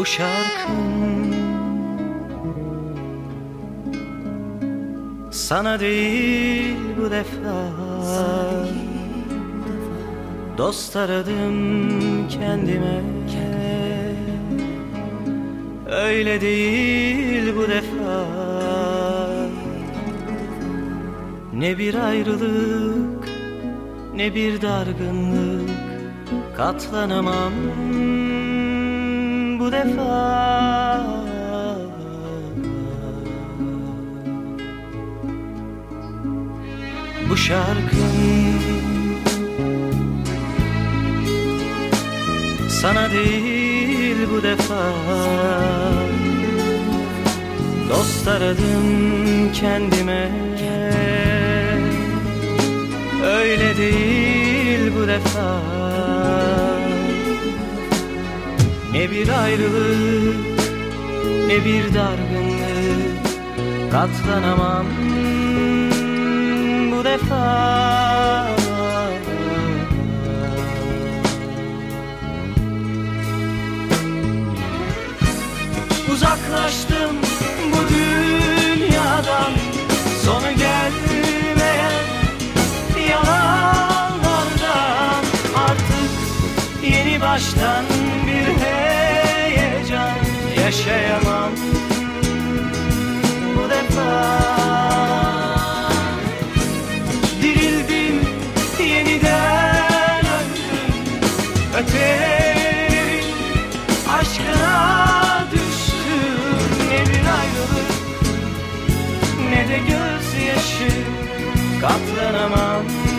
Bu şarkım Sana değil bu defa. Dost aradım kendime. Öyle değil bu defa. Ne bir ayrılık Ne bir dargınlık Katlanamam bu defa. Bu şarkım Sana değil bu defa. Dost aradım kendime. Öyle değil bu defa Ne bir ayrılık Ne bir dargınlık. Katlanamam bu defa. Uzaklaştım bu dünyadan. Sonu gelmeyen yalanlardan. Artık yeni baştan bir heyecan Yaşayamam. Bu defa Dirildim yeniden öldüm. Ötelerin aşkına düştüm Ne bir ayrılık. Ne de gözyaşı Katlanamam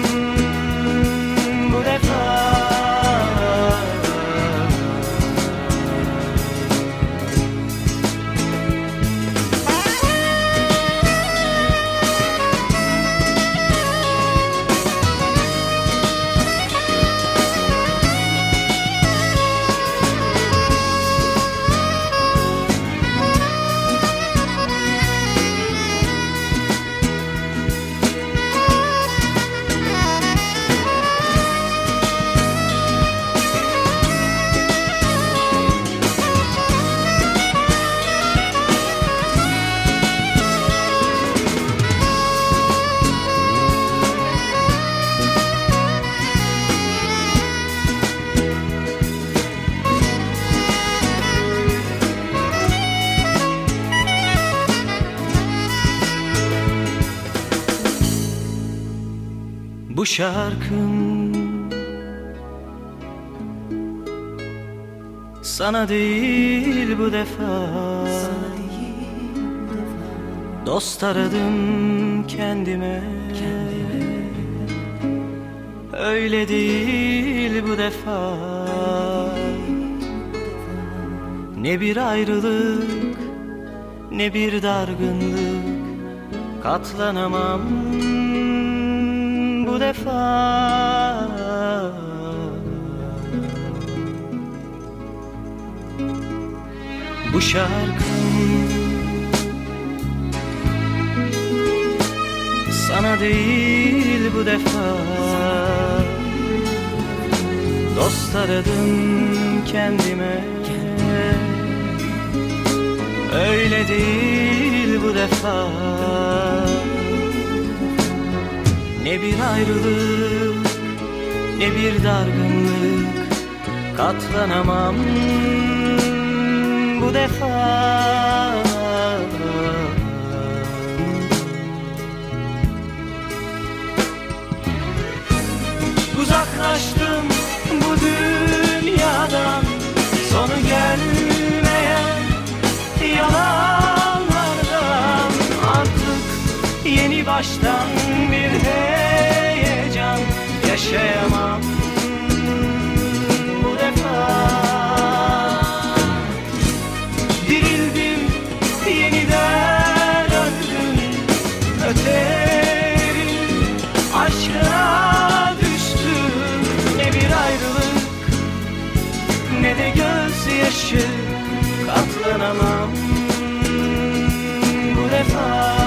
Bu şarkım Sana değil bu defa. Dost aradım kendime. Öyle değil bu defa. Ne bir ayrılık Ne bir dargınlık. Katlanamam bu defa. Bu şarkım Sana değil bu defa. Dost aradım kendime. Öyle değil bu defa Ne bir ayrılık Ne bir dargınlık Katlanamam. Bu defa Uzaklaştım bu dünyadan. Sonu gelmeyen yalanlardan. Artık yeni baştan bir heyecan Yaşayamam. Bu defa Dirildim yeniden öldüm. Öterim aşkına düştüm. Ne bir ayrılık ne de gözyaşı Katlanamam. Bu defa